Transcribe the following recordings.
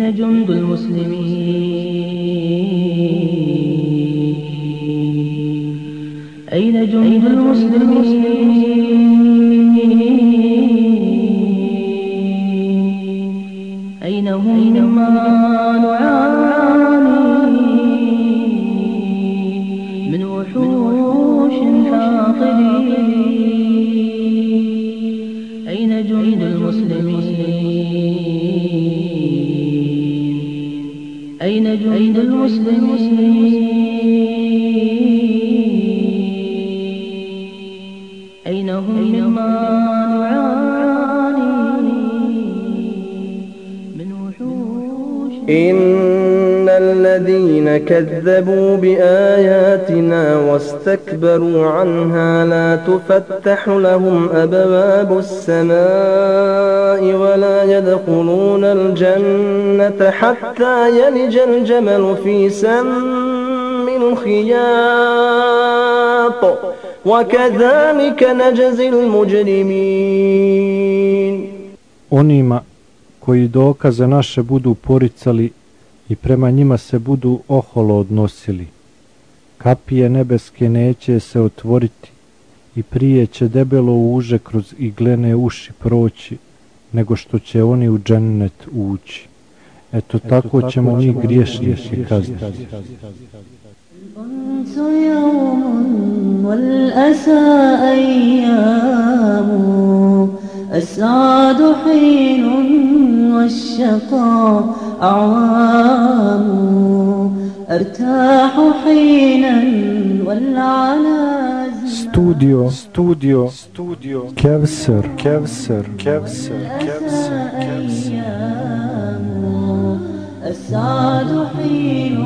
جند المسلمين؟ أين جند المسلمين؟ أين هم؟ ما نعاني جند المسلمين. الذين كذبوا بآياتنا واستكبروا عنها لا تفتح لهم أبواب السماء ولا يدخلون الجنة حتى يلج الجمل في سم الخياط. وكذلك نجزي المجرمين. Onima koji dokaze naše budu poricali i prema njima se budu oholo odnosili. Kapije nebeske neće se otvoriti i prije će debelo uže kroz iglene uši proći, nego što će oni u džennet ući. Eto, Eto tako, tako ćemo mi griješnike kazniti. الأنس يوم والأسى أيام السعد حين والشقاء أعوام أرتاح حينا والعلا ستوديو استوديو استوديو كبسر كبسر كبسر كبسر كبسر السعد حين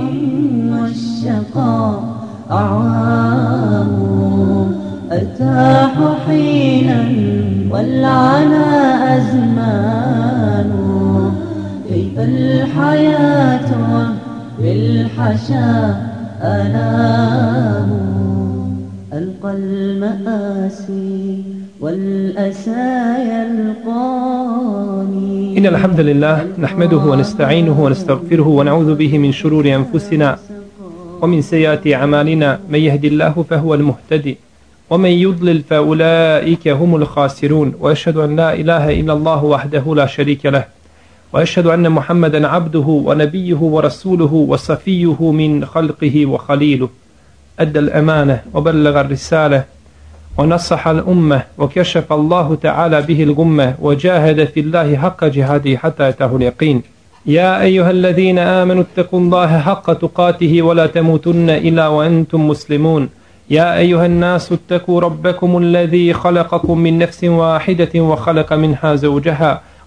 والشقاء أعوام أرتاح حينا والعنا أزمان. الحياة بالحشا أنام ألقى المآسي والأسى يلقاني. إن الحمد لله نحمده ونستعينه ونستغفره ونعوذ به من شرور أنفسنا ومن سيئات أعمالنا. من يهدي الله فهو المهتدي ومن يضلل فأولئك هم الخاسرون. وأشهد أن لا إله إلا الله وحده لا شريك له. وأشهد أن محمدا عبده ونبيه ورسوله وصفيه من خلقه وخليله. أدى الأمانة وبلغ الرسالة ونصح الأمة وكشف الله تعالى به الغمة وجاهد في الله حق جهاده حتى أتاه اليقين. يا أيها الذين آمنوا اتقوا الله حق تقاته ولا تموتن إلا وأنتم مسلمون. يا أيها الناس اتقوا ربكم الذي خلقكم من نفس واحدة وخلق منها زوجها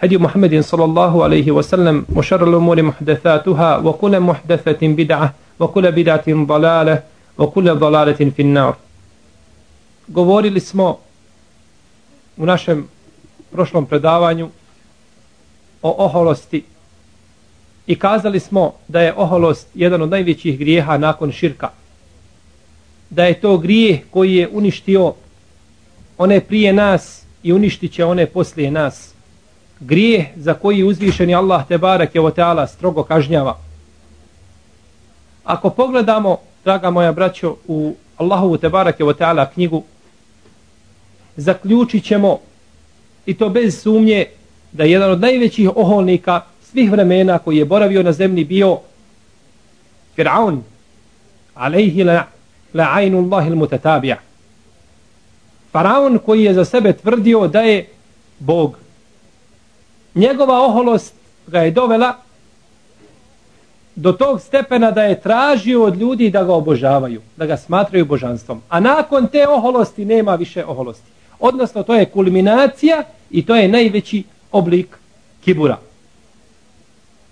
هدي محمد صلى الله عليه وسلم وشر الأمور محدثاتها وكل محدثة بدعة وكل بدعة ضلالة وكل ضلالة في النار govorili smo u našem prošlom predavanju o oholosti i kazali smo da je oholost jedan od najvećih grijeha nakon širka. Da je to grijeh koji je uništio one prije nas i uništit će one poslije nas. Grijeh za koji uzvišeni Allah te barak je ta'ala strogo kažnjava. Ako pogledamo, draga moja braćo, u Allahovu te barak je ta'ala knjigu, zaključit ćemo i to bez sumnje da je jedan od najvećih oholnika svih vremena koji je boravio na zemlji bio Fir'aun alejhi la, la ajnu Allahil mutatabija Faraon koji je za sebe tvrdio da je Bog njegova oholost ga je dovela do tog stepena da je tražio od ljudi da ga obožavaju, da ga smatraju božanstvom. A nakon te oholosti nema više oholosti. Odnosno, to je kulminacija i to je najveći oblik kibura.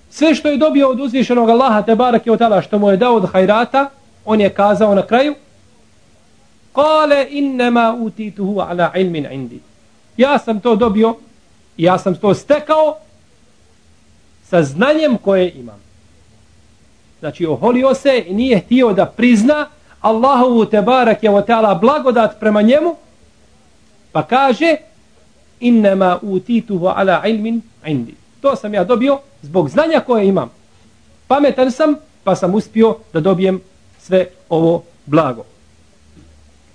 Sve što je dobio od uzvišenog Allaha te barake od tala što mu je dao od hajrata, on je kazao na kraju Kale innema utituhu ala ilmin indi. Ja sam to dobio, ja sam to stekao sa znanjem koje imam. Znači, oholio se i nije htio da prizna Allahovu tebarak je otala blagodat prema njemu, pa kaže innema utituhu ala ilmin indi. To sam ja dobio zbog znanja koje imam. Pametan sam, pa sam uspio da dobijem sve ovo blago.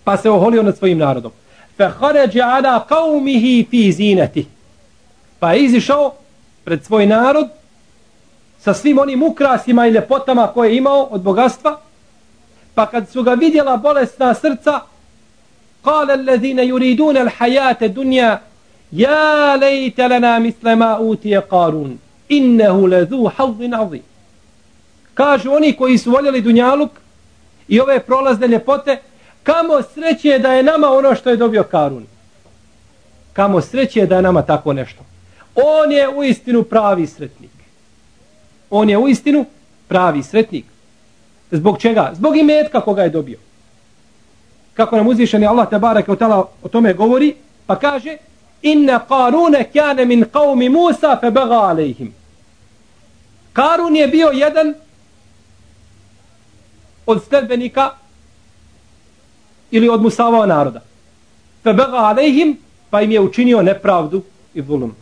Pa se oholio nad svojim narodom. Fa kharaja ala qaumihi fi zinati. Pa je izišao pred svoj narod sa svim onim ukrasima i ljepotama koje je imao od bogatstva. Pa kad su ga vidjela bolesna srca, kale allazine yuridune al hajate dunja, ja lejte lana misle ma utije karun, innehu lezu hazin azim. Kažu oni koji su voljeli dunjaluk i ove prolazne ljepote, kamo sreće da je nama ono što je dobio Karun. Kamo sreće da je nama tako nešto. On je u istinu pravi sretnik. On je u istinu pravi sretnik. Zbog čega? Zbog imetka koga je dobio. Kako nam uzvišeni Allah te barek o tome govori, pa kaže Inna Karune kjane min qavmi Musa fe baga alejhim. Karun je bio jedan od sledbenika ili od Musavao naroda. Fe baga alejhim pa im je učinio nepravdu i zulum.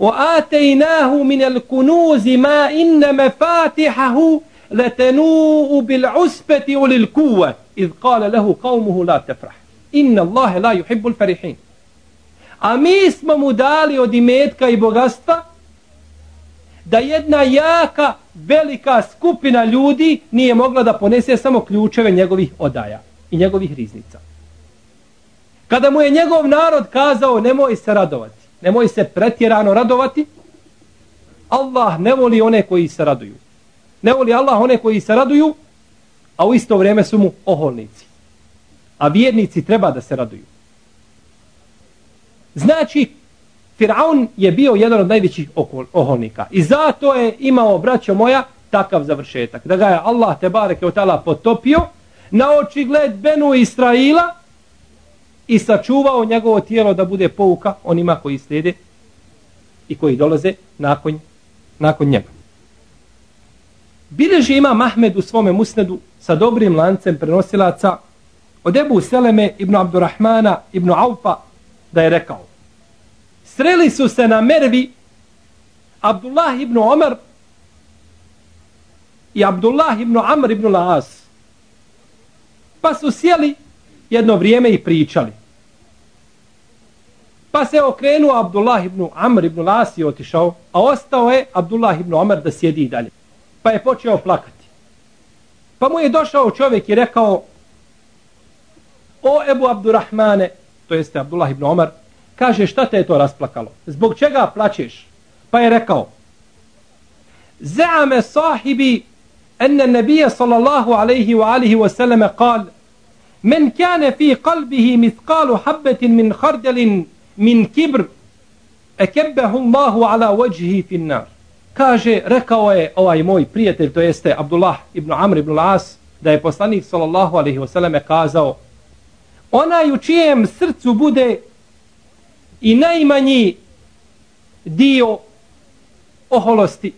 وآتيناه من الكنوز ما إن مفاتحه لتنوء بالعسبة وللكوة إذ قال له قومه لا تفرح إن الله لا يحب الفرحين A mi smo mu dali od imetka i bogatstva da jedna jaka, velika skupina ljudi nije mogla da ponese samo ključeve njegovih odaja i njegovih riznica. Kada mu je njegov narod kazao nemoj se radovati, nemoj se pretjerano radovati. Allah ne voli one koji se raduju. Ne voli Allah one koji se raduju, a u isto vrijeme su mu oholnici. A vjernici treba da se raduju. Znači, Firaun je bio jedan od najvećih oholnika. I zato je imao, braćo moja, takav završetak. Da ga je Allah te bareke od tala potopio na očigled Benu Israila, i sačuvao njegovo tijelo da bude pouka onima koji slijede i koji dolaze nakon, nakon njega. Bileži ima Mahmed u svome musnedu sa dobrim lancem prenosilaca od Ebu Seleme ibn Abdurrahmana ibn Aufa da je rekao Sreli su se na Mervi Abdullah ibn Omar i Abdullah ibn Amr ibn Laas. Pa su sjeli jedno vrijeme i pričali. Pa se okrenuo Abdullah ibn Amr ibn Las i otišao, a ostao je Abdullah ibn Amr da sjedi i dalje. Pa je počeo plakati. Pa mu je došao čovjek i rekao, o Ebu Abdurrahmane, to jeste Abdullah ibn Omar, kaže šta te je to rasplakalo? Zbog čega plačeš? Pa je rekao, Za'ame sahibi enne nebije sallallahu alaihi wa alihi wa sallam kal, men kane fi kalbihi mithkalu habbetin min hardelin min kibr ekebbehu Allahu ala wajhi fin nar. Kaže, rekao je ovaj moj prijatelj, to jeste Abdullah ibn Amr ibn Las, da je poslanik sallallahu alaihi wasallam kazao onaj u čijem srcu bude i najmanji dio oholosti,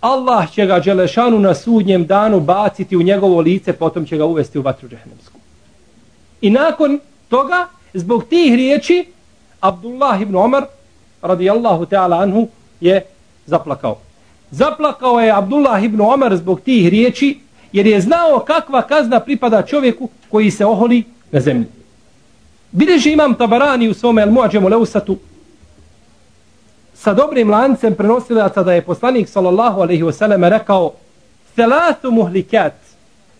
Allah će ga Đelešanu na sudnjem danu baciti u njegovo lice, potom će ga uvesti u vatru džehnemsku. I nakon toga, zbog tih riječi, Abdullah ibn Omar radijallahu ta'ala anhu je zaplakao. Zaplakao je Abdullah ibn Omar zbog tih riječi jer je znao kakva kazna pripada čovjeku koji se oholi na zemlji. Bileži imam tabarani u svome El Muadžemu Leusatu sa dobrim lancem prenosilaca da je poslanik sallallahu alaihi wasallam rekao Thelatu muhlikat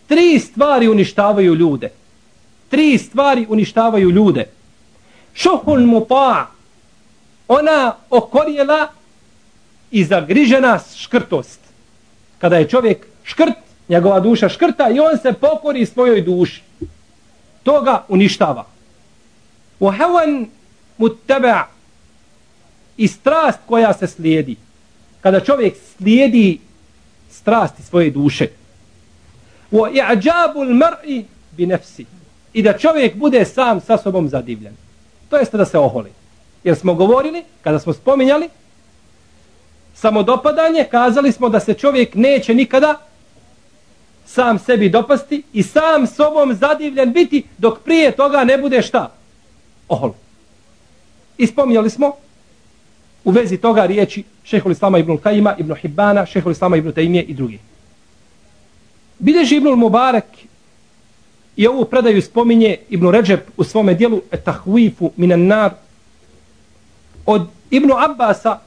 tri stvari uništavaju ljude. Tri stvari uništavaju ljude šuhun muta ona okorjela i zagrižena škrtost kada je čovjek škrt njegova duša škrta i on se pokori svojoj duši to ga uništava u muttaba mutaba i strast koja se slijedi kada čovjek slijedi strasti svoje duše. Wa i'jabul mar'i bi nafsi. I da čovjek bude sam sa sobom zadivljen. To jeste da se oholi. Jer smo govorili, kada smo spominjali, samodopadanje, kazali smo da se čovjek neće nikada sam sebi dopasti i sam sobom zadivljen biti dok prije toga ne bude šta? Ohol. I spominjali smo u vezi toga riječi šehol Islama ibn Kajima, ibn Hibbana, šehol Islama ibn Taimije i drugi. Bideži ibn Mubarak i ovu predaju spominje ibn Ređep u svome dijelu etahvifu minan nar od ibn Abbasa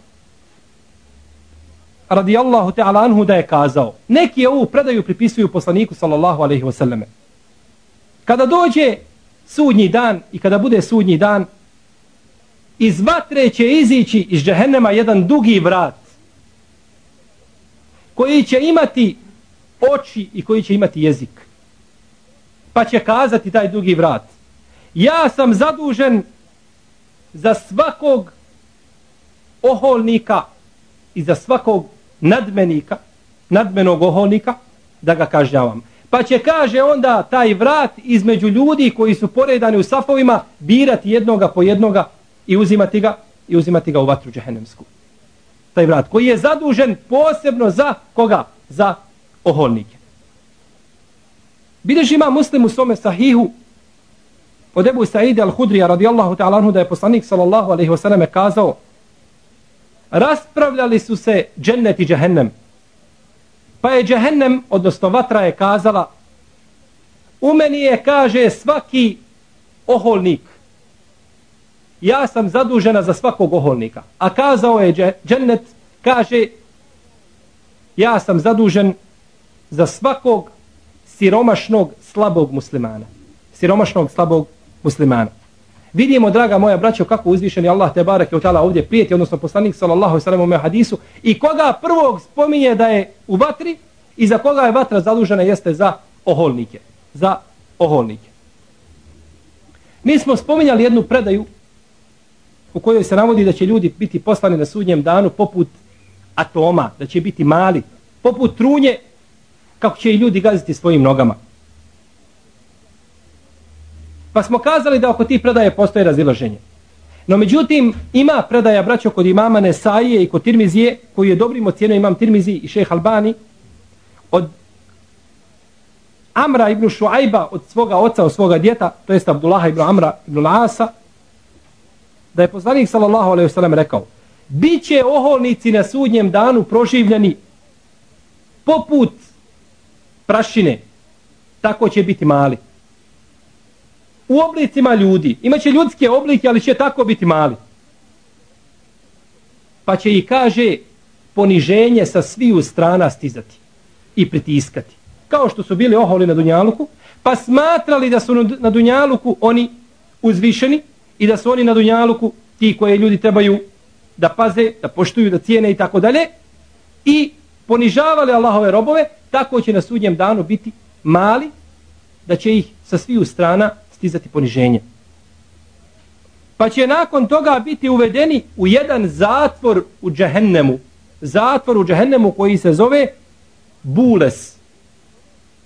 radijallahu ta'ala anhu da je kazao neki ovu predaju pripisuju poslaniku sallallahu alaihi wasallame. kada dođe sudnji dan i kada bude sudnji dan iz vatre će izići iz džehennema jedan dugi vrat koji će imati oči i koji će imati jezik. Pa će kazati taj dugi vrat. Ja sam zadužen za svakog oholnika i za svakog nadmenika, nadmenog oholnika, da ga kažnjavam. Pa će, kaže onda, taj vrat između ljudi koji su poredani u safovima, birati jednoga po jednoga i uzimati ga i uzimati ga u vatru džehennemsku. Taj vrat koji je zadužen posebno za koga? Za oholnike. Bideš ima muslim u svome sahihu od Ebu Sa'ide al-Hudrija radijallahu ta'ala anhu da je poslanik sallallahu alaihi wasallam kazao raspravljali su se džennet i džehennem. Pa je džehennem, odnosno vatra je kazala u meni je, kaže, svaki oholnik ja sam zadužena za svakog oholnika. A kazao je džennet, kaže, ja sam zadužen za svakog siromašnog, slabog muslimana. Siromašnog, slabog muslimana. Vidimo, draga moja braćo, kako uzvišeni Allah te barake utala ovdje prijeti, odnosno poslanik sallallahu sallam u hadisu, i koga prvog spominje da je u vatri i za koga je vatra zadužena jeste za oholnike. Za oholnike. Mi smo spominjali jednu predaju u kojoj se navodi da će ljudi biti poslani na sudnjem danu poput atoma, da će biti mali, poput trunje, kako će i ljudi gaziti svojim nogama. Pa smo kazali da oko tih predaje postoje razilaženje. No međutim, ima predaja braćo kod imama Nesaije i kod Tirmizije, koji je dobrim ocijenio imam Tirmizi i šeh Albani, od Amra ibn Šuajba od svoga oca, od svoga djeta, to jest Abdullaha ibn Amra ibn Lasa, da je poslanik sallallahu alejhi ve sellem rekao biće oholnici na sudnjem danu proživljeni poput prašine. Tako će biti mali. U oblicima ljudi. Imaće ljudske oblike ali će tako biti mali. Pa će i kaže poniženje sa sviju strana stizati i pritiskati. Kao što su bili oholi na Dunjaluku pa smatrali da su na Dunjaluku oni uzvišeni i da su oni na dunjaluku ti koje ljudi trebaju da paze, da poštuju, da cijene i tako dalje. I ponižavali Allahove robove, tako će na sudnjem danu biti mali da će ih sa sviju strana stizati poniženje. Pa će nakon toga biti uvedeni u jedan zatvor u džahennemu. Zatvor u džahennemu koji se zove Bules.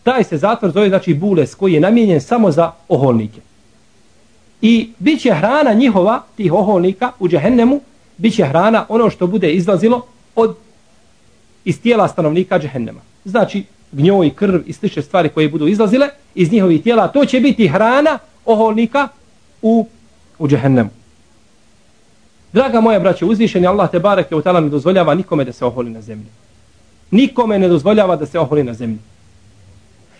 Taj se zatvor zove znači Bules koji je namijenjen samo za oholnike. I bit će hrana njihova, tih oholnika u džehennemu, bit će hrana ono što bude izlazilo od iz tijela stanovnika džehennema. Znači, gnjoj, krv i slične stvari koje budu izlazile iz njihovih tijela, to će biti hrana oholnika u, u džehennemu. Draga moja braće, uzvišeni Allah te barek je u ne dozvoljava nikome da se oholi na zemlji. Nikome ne dozvoljava da se oholi na zemlji.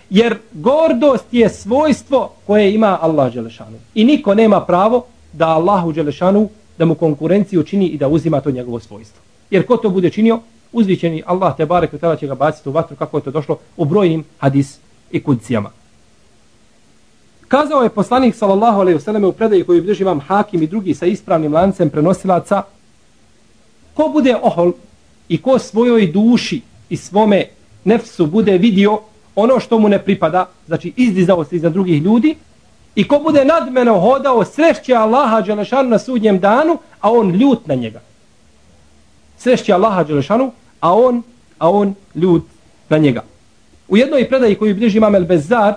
Jer gordost je svojstvo koje ima Allah Đelešanu. I niko nema pravo da Allahu Đelešanu da mu konkurenciju čini i da uzima to njegovo svojstvo. Jer ko to bude činio, uzvićeni Allah te barek tada će ga baciti u vatru kako je to došlo u brojnim hadis i kudcijama. Kazao je poslanik sallallahu alejhi ve selleme u predaji koju drži vam Hakim i drugi sa ispravnim lancem prenosilaca ko bude ohol i ko svojoj duši i svome nefsu bude vidio ono što mu ne pripada, znači izdizao se iza drugih ljudi, i ko bude nadmeno hodao, srešće Allaha Đelešanu na sudnjem danu, a on ljut na njega srešće Allaha Đelešanu, a on, a on ljud na njega. U jednoj predaji koju bliži imam El Bezar,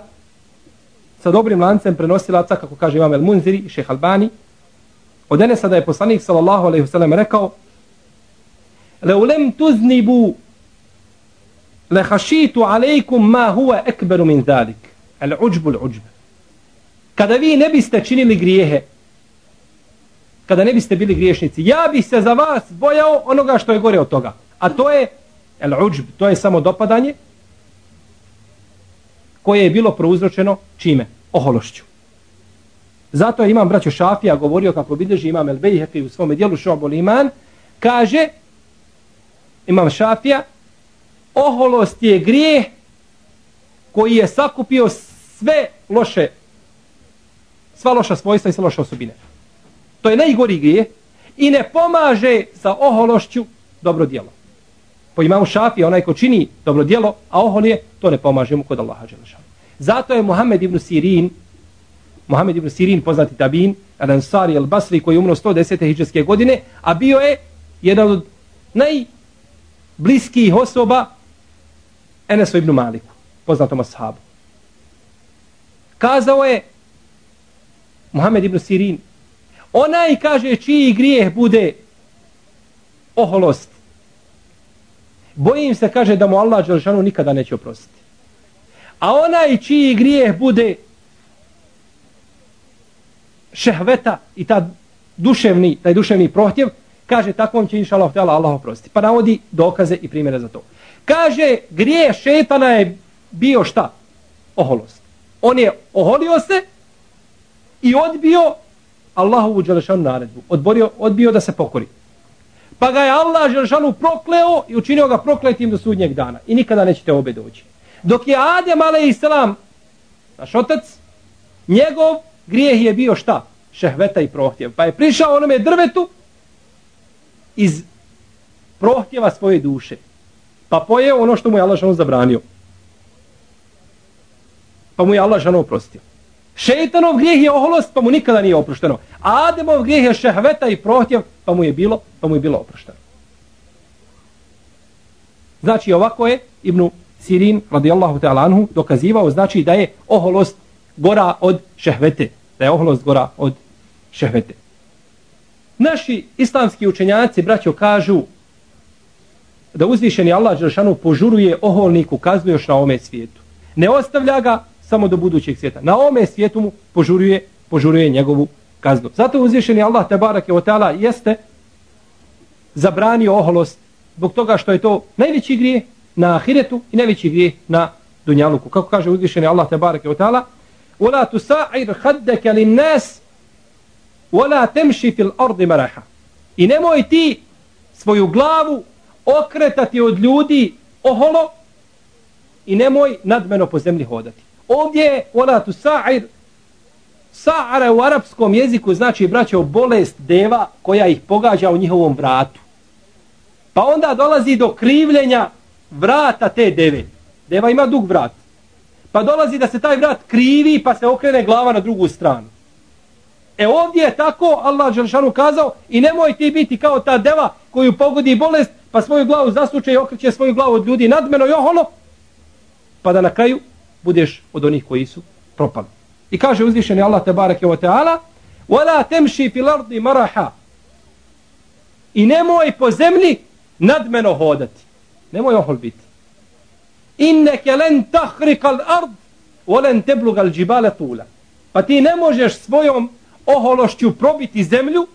sa dobrim lancem prenosilaca, kako kaže imam El Munziri i Albani, od Enesa da je poslanik sallallahu alaihi wasallam rekao Leulem tuznibu le hašitu alejkum ma huwa ekberu min zalik. El uđbu uđbu. Kada vi ne biste činili grijehe, kada ne biste bili griješnici, ja bih se za vas bojao onoga što je gore od toga. A to je el uđb, to je samo dopadanje koje je bilo prouzročeno čime? Ohološću. Zato je imam braćo Šafija govorio kako bilježi imam El Bejheqi u svome dijelu Šobol Iman, kaže imam Šafija oholost je grijeh koji je sakupio sve loše sva loša svojstva i sve loše osobine. To je najgori grijeh i ne pomaže sa ohološću dobro djelo. Po imamu Šafija, onaj ko čini dobro djelo, a ohol je, to ne pomaže mu kod Allaha Đelešanu. Zato je Muhammed ibn Sirin, Muhammed ibn Sirin, poznati tabin, Al-Ansari al-Basri, koji je umro 110. hijđarske godine, a bio je jedan od najbliskijih osoba Enesu ibn Maliku, poznatom ashabu. Kazao je Muhammed ibn Sirin, onaj kaže čiji grijeh bude oholost. Bojim se, kaže, da mu Allah Đelšanu nikada neće oprostiti. A onaj čiji grijeh bude šehveta i ta duševni, taj duševni prohtjev, kaže takvom će inša Allah, Allah oprostiti. Pa navodi dokaze i primjere za to. Kaže, grijeh šetana je bio šta? Oholost. On je oholio se i odbio Allahovu Đelešanu naredbu. Odborio, odbio da se pokori. Pa ga je Allah Đelešanu prokleo i učinio ga prokletim do sudnjeg dana. I nikada nećete obe doći. Dok je Adem a.s. naš otac, njegov grijeh je bio šta? Šehveta i prohtjev. Pa je prišao onome drvetu iz prohtjeva svoje duše. Pa pojeo ono što mu je Allah Đelešanu zabranio. Pa mu je Allah Đelešanu oprostio. Šeitanov grijeh je oholost, pa mu nikada nije oprošteno. Ademov grijeh je šehveta i prohtjev, pa mu je bilo, pa mu je bilo oprošteno. Znači ovako je Ibnu Sirin radijallahu ta'ala anhu dokazivao znači da je oholost gora od šehvete. Da je oholost gora od šehvete. Naši islamski učenjaci, braćo, kažu da uzvišeni Allah Đelšanu požuruje oholniku kaznu još na ome svijetu. Ne ostavlja ga samo do budućeg svijeta. Na ome svijetu mu požuruje, požuruje njegovu kaznu. Zato uzvišeni Allah Tebarake Otala jeste zabranio oholost zbog toga što je to najveći grije na ahiretu i najveći grije na dunjaluku. Kako kaže uzvišeni Allah Tebarake Otala وَلَا تُسَعِرْ حَدَّكَ لِلنَّاسِ وَلَا تَمْشِ فِي الْأَرْضِ مَرَحَ I nemoj ti svoju glavu okretati od ljudi oholo i nemoj nadmeno po zemlji hodati. Ovdje je ona tu sa'ir sa'ara u arapskom jeziku znači braćo bolest deva koja ih pogađa u njihovom vratu. Pa onda dolazi do krivljenja vrata te deve. Deva ima dug vrat. Pa dolazi da se taj vrat krivi pa se okrene glava na drugu stranu. E ovdje je tako Allah Đelšanu kazao i nemoj ti biti kao ta deva koju pogodi bolest pa svoju glavu zasuče i okreće svoju glavu od ljudi nadmeno i oholo, pa da na kraju budeš od onih koji su propali. I kaže uzvišeni Allah tabarak je o teala وَلَا tamshi fil ardi maraha." I nemoj po zemlji nadmeno hodati. Nemoj ohol biti. إِنَّكَ لَنْ تَحْرِقَ الْأَرْضِ وَلَنْ تَبْلُغَ الْجِبَالَ tula. Pa ti ne možeš svojom ohološću probiti zemlju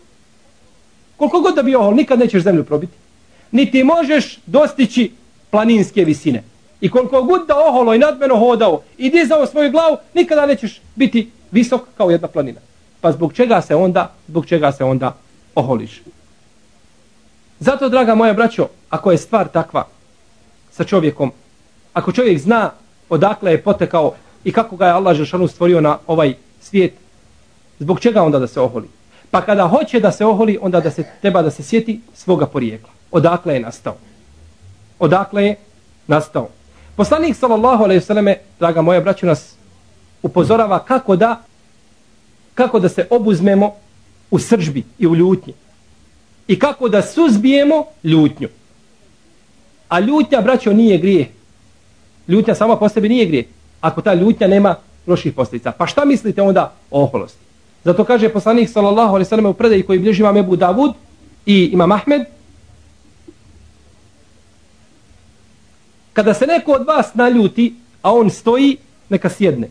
koliko god da bi ohol, nikad nećeš zemlju probiti. Ni ti možeš dostići planinske visine. I koliko god da oholo i nadmeno hodao i dizao svoju glavu, nikada nećeš biti visok kao jedna planina. Pa zbog čega se onda, zbog čega se onda oholiš? Zato, draga moja braćo, ako je stvar takva sa čovjekom, ako čovjek zna odakle je potekao i kako ga je Allah Žešanu stvorio na ovaj svijet, zbog čega onda da se oholi? Pa kada hoće da se oholi, onda da se treba da se sjeti svoga porijekla odakle je nastao. Odakle je nastao. Poslanik sallallahu alejhi ve selleme, draga moja braćo nas upozorava kako da kako da se obuzmemo u sržbi i u ljutnji. i kako da suzbijemo ljutnju. A ljutnja, braćo, nije grije. Ljutnja sama po sebi nije grije. Ako ta ljutnja nema loših posljedica. Pa šta mislite onda o oholosti? Zato kaže poslanik sallallahu alejhi ve sellem u predaji koji bliži imam Abu Davud i imam Ahmed Kada se neko od vas naljuti, a on stoji, neka sjedne.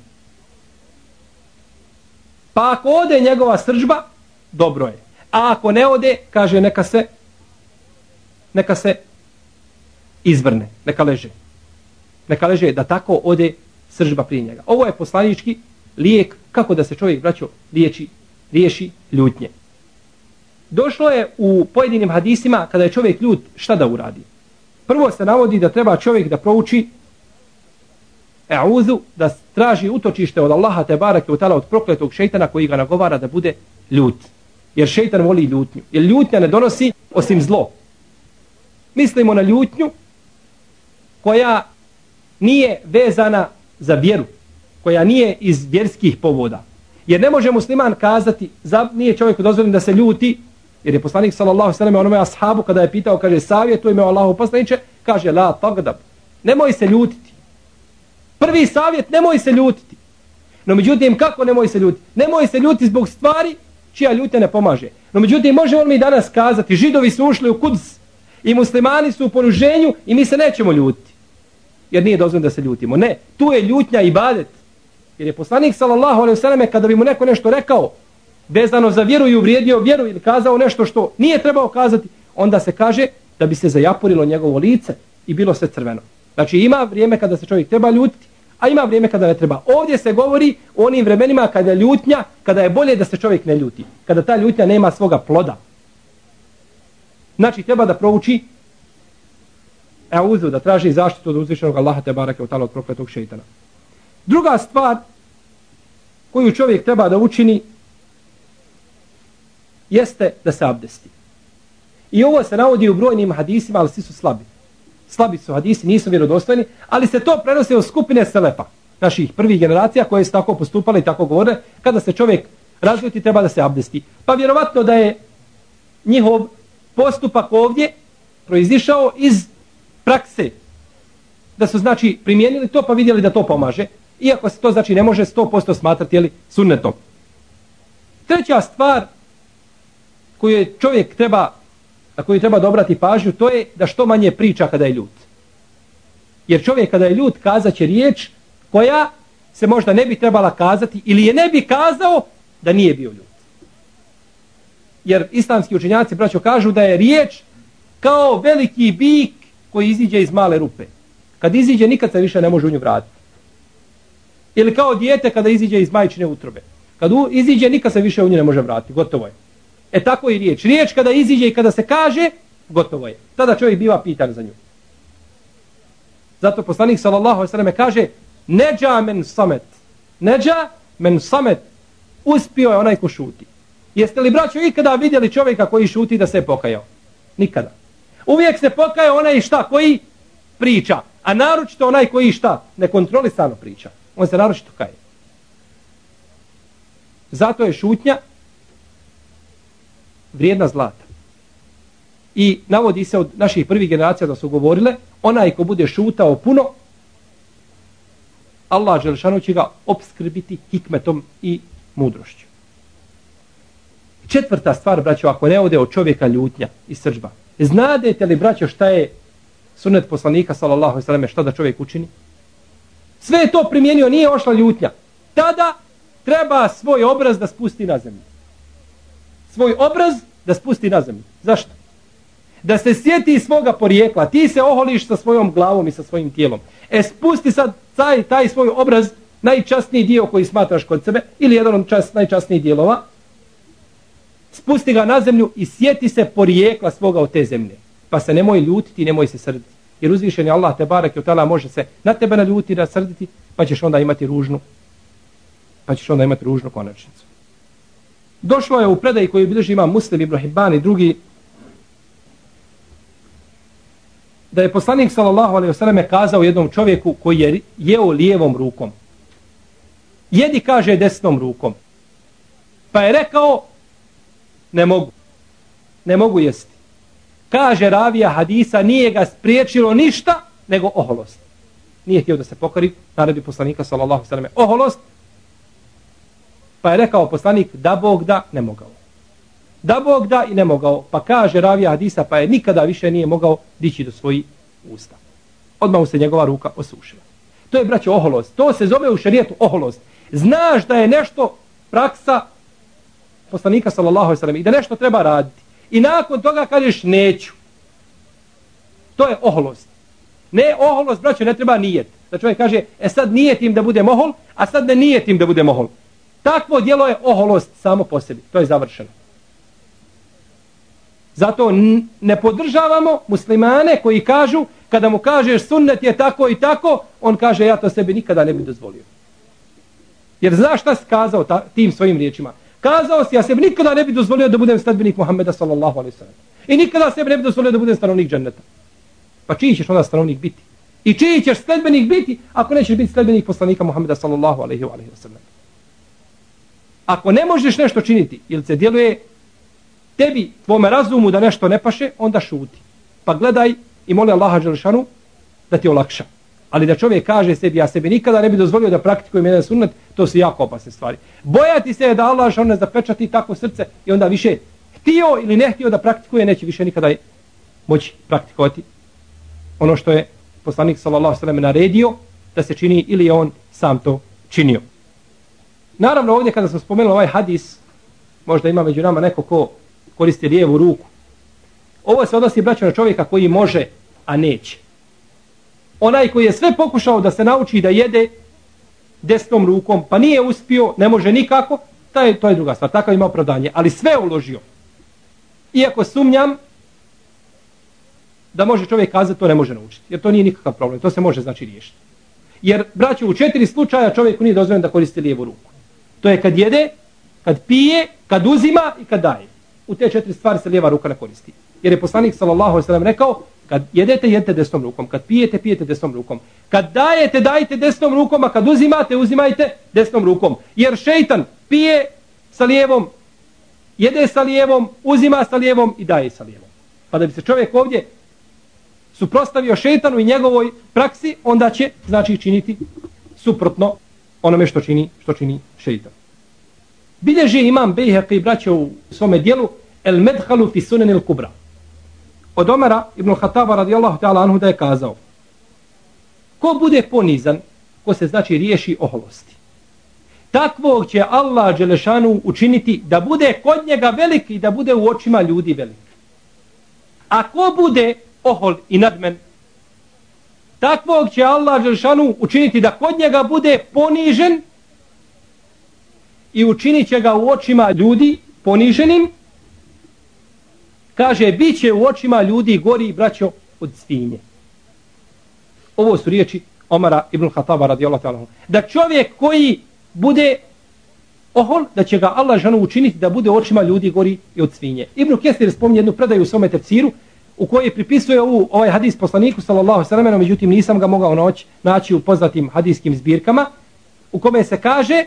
Pa ako ode njegova sržba, dobro je. A ako ne ode, kaže neka se neka se izvrne, neka leže. Neka leže da tako ode sržba prije njega. Ovo je poslanički lijek kako da se čovjek, braćo, liječi, riješi ljutnje. Došlo je u pojedinim hadisima kada je čovjek ljut, šta da uradi? Prvo se navodi da treba čovjek da prouči e'uzu, da traži utočište od Allaha te barake u tala od prokletog šeitana koji ga nagovara da bude ljut. Jer šeitan voli ljutnju. Jer ljutnja ne donosi osim zlo. Mislimo na ljutnju koja nije vezana za vjeru. Koja nije iz vjerskih povoda. Jer ne može musliman kazati, za, nije čovjeku dozvoljeno da se ljuti, jer je poslanik sallallahu sallam onome ashabu kada je pitao, kaže, savjetuj me Allahu poslaniče, kaže, la tagdab, nemoj se ljutiti. Prvi savjet, nemoj se ljutiti. No međutim, kako nemoj se ljutiti? Nemoj se ljutiti zbog stvari čija ljutnja ne pomaže. No međutim, možemo mi danas kazati, židovi su ušli u kuds i muslimani su u poruženju i mi se nećemo ljutiti. Jer nije dozvoljeno da se ljutimo. Ne, tu je ljutnja i badet. Jer je poslanik sallallahu alejhi ve selleme kada bi mu neko nešto rekao vezano za vjeru i uvrijedio vjeru ili kazao nešto što nije trebao kazati, onda se kaže da bi se zajaporilo njegovo lice i bilo sve crveno. Znači ima vrijeme kada se čovjek treba ljutiti, a ima vrijeme kada ne treba. Ovdje se govori o onim vremenima kada je ljutnja, kada je bolje da se čovjek ne ljuti. Kada ta ljutnja nema svoga ploda. Znači treba da prouči Euzu, da traži zaštitu od uzvišenog Allaha te barake od tala od prokletog šeitana. Druga stvar koju čovjek treba da učini jeste da se abdesti. I ovo se navodi u brojnim hadisima, ali svi su slabi. Slabi su hadisi, nisu vjerodostojni, ali se to prenosi u skupine selepa, naših prvih generacija koje su tako postupale i tako govore, kada se čovjek razljuti, treba da se abdesti. Pa vjerovatno da je njihov postupak ovdje proizišao iz prakse. Da su znači primijenili to pa vidjeli da to pomaže. Iako se to znači ne može 100% smatrati jeli, sunnetom. Treća stvar koju čovjek treba, na koju treba dobrati pažnju, to je da što manje priča kada je ljut. Jer čovjek kada je ljut kazaće riječ koja se možda ne bi trebala kazati ili je ne bi kazao da nije bio ljut. Jer islamski učenjaci, braćo, kažu da je riječ kao veliki bik koji iziđe iz male rupe. Kad iziđe, nikad se više ne može u nju vratiti. Ili kao dijete kada iziđe iz majčine utrobe. Kad u, iziđe, nikad se više u nju ne može vratiti. Gotovo je. E tako i riječ. Riječ kada iziđe i kada se kaže, gotovo je. Tada čovjek biva pitan za nju. Zato poslanik sallallahu alejhi ve selleme kaže: "Neđa men samet." Neđa men samet. Uspio je onaj ko šuti. Jeste li braćo ikada vidjeli čovjeka koji šuti da se je pokajao? Nikada. Uvijek se pokaje onaj šta koji priča, a naročito onaj koji šta nekontrolisano priča. On se naročito kaje. Zato je šutnja vrijedna zlata. I navodi se od naših prvih generacija da su govorile, onaj ko bude šutao puno, Allah Želšanu će ga obskrbiti hikmetom i mudrošću. Četvrta stvar, braćo, ako ne ode od čovjeka ljutnja i sržba, znadete li, braćo, šta je sunet poslanika, sallallahu sallam, šta da čovjek učini? Sve je to primijenio, nije ošla ljutnja. Tada treba svoj obraz da spusti na zemlju svoj obraz da spusti na zemlju. Zašto? Da se sjeti svoga porijekla. Ti se oholiš sa svojom glavom i sa svojim tijelom. E spusti sad taj, taj svoj obraz, najčasniji dio koji smatraš kod sebe, ili jedan od čas, najčasnijih dijelova, spusti ga na zemlju i sjeti se porijekla svoga od te zemlje. Pa se nemoj ljutiti, nemoj se srditi. Jer uzvišen je Allah te barak i otala može se na tebe naljutiti, nasrditi, pa ćeš onda imati ružnu, pa ćeš onda imati ružnu konačnicu. Došlo je u predaj koji bilježi ima Muslim ibn Hibban i drugi da je poslanik sallallahu alejhi ve selleme kazao jednom čovjeku koji je jeo lijevom rukom. Jedi kaže desnom rukom. Pa je rekao ne mogu. ne mogu jesti. Kaže ravija hadisa, nije ga spriječilo ništa, nego oholost. Nije htio da se pokori, naredbi poslanika, sallallahu alejhi ve selleme. oholost, pa je rekao poslanik, da Bog da, ne mogao. Da Bog da i ne mogao, pa kaže ravija hadisa, pa je nikada više nije mogao dići do svojih usta. Odmah mu se njegova ruka osušila. To je, braćo, oholost. To se zove u šarijetu oholost. Znaš da je nešto praksa poslanika sallallahu alejhi ve sellem i da nešto treba raditi. I nakon toga kažeš neću. To je oholost. Ne oholost, braćo, ne treba nijet. Da čovjek kaže, e sad nijetim da bude mohol, a sad ne nijetim da bude mohol. Takvo djelo je oholost samo po sebi. To je završeno. Zato ne podržavamo muslimane koji kažu, kada mu kažeš sunnet je tako i tako, on kaže ja to sebi nikada ne bi dozvolio. Jer znaš šta si kazao ta, tim svojim riječima? Kazao si, ja sebi nikada ne bi dozvolio da budem stadbenik Muhammeda sallallahu alaihi sallam. I nikada sebi ne bi dozvolio da budem stanovnik dženneta. Pa čiji ćeš onda stanovnik biti? I čiji ćeš stadbenik biti ako nećeš biti stadbenik poslanika Muhammeda sallallahu alaihi sallam? Ako ne možeš nešto činiti ili se djeluje tebi, tvome razumu da nešto ne paše, onda šuti. Pa gledaj i moli Allaha Đelšanu da ti olakša. Ali da čovjek kaže sebi, ja sebi nikada ne bi dozvolio da praktikujem jedan sunnet, to su jako opasne stvari. Bojati se da Allah što ne zapečati tako srce i onda više htio ili ne htio da praktikuje, neće više nikada moći praktikovati ono što je poslanik sallallahu sallam naredio da se čini ili je on sam to činio. Naravno ovdje kada smo spomenuli ovaj hadis, možda ima među nama neko ko koristi lijevu ruku. Ovo se odnosi braćo na čovjeka koji može, a neće onaj koji je sve pokušao da se nauči da jede desnom rukom, pa nije uspio, ne može nikako, taj, je, to je druga stvar, takav ima opravdanje, ali sve uložio. Iako sumnjam da može čovjek kazati, to ne može naučiti, jer to nije nikakav problem, to se može znači riješiti. Jer, braćo, u četiri slučaja čovjeku nije dozvoljeno da koristi lijevu ruku. To je kad jede, kad pije, kad uzima i kad daje. U te četiri stvari se lijeva ruka ne koristi. Jer je poslanik sallallahu alejhi ve rekao kad jedete jedete desnom rukom, kad pijete pijete desnom rukom. Kad dajete dajte desnom rukom, a kad uzimate uzimajte desnom rukom. Jer šejtan pije sa lijevom, jede sa lijevom, uzima sa lijevom i daje sa lijevom. Pa da bi se čovjek ovdje suprostavio šejtanu i njegovoj praksi, onda će znači činiti suprotno onome što čini što čini šeitan. Bilježi imam Bejheqi braće u svome dijelu El Medhalu fi Sunan il Kubra od Omara ibn Khattaba radijallahu ta'ala anhu da je kazao ko bude ponizan ko se znači riješi oholosti takvog će Allah Đelešanu učiniti da bude kod njega velik i da bude u očima ljudi velik a ko bude ohol i nadmen takvog će Allah Đelešanu učiniti da kod njega bude ponižen i učinit će ga u očima ljudi poniženim Kaže, bit će u očima ljudi gori braćo od svinje. Ovo su riječi Omara ibn Khattaba radijallahu ta'ala. Da čovjek koji bude ohol, da će ga Allah žanu učiniti da bude u očima ljudi gori i od svinje. Ibn Kesir spominje jednu predaju u svome tefsiru u kojoj pripisuje ovu, ovaj hadis poslaniku sallallahu sallam, međutim nisam ga mogao noć, naći u poznatim hadiskim zbirkama, u kome se kaže